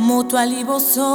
moto ya liboso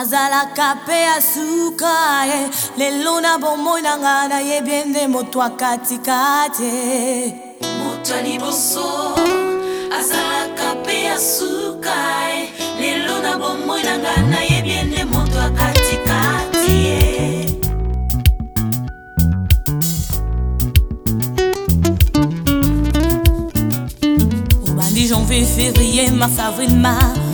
azalaka mpe asuka ye eh. lelo na bomoi na ngai nayebi nde moto ya katikati eh. moto ya liboso azalaka mpe asuka ye eh. lelo na bomoi na ngai nayebi nde moto ya katikati ye obandi janvier février mars avril mars